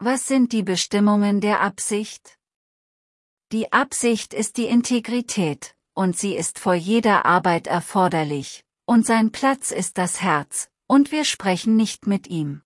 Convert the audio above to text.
Was sind die Bestimmungen der Absicht? Die Absicht ist die Integrität, und sie ist vor jeder Arbeit erforderlich, und sein Platz ist das Herz, und wir sprechen nicht mit ihm.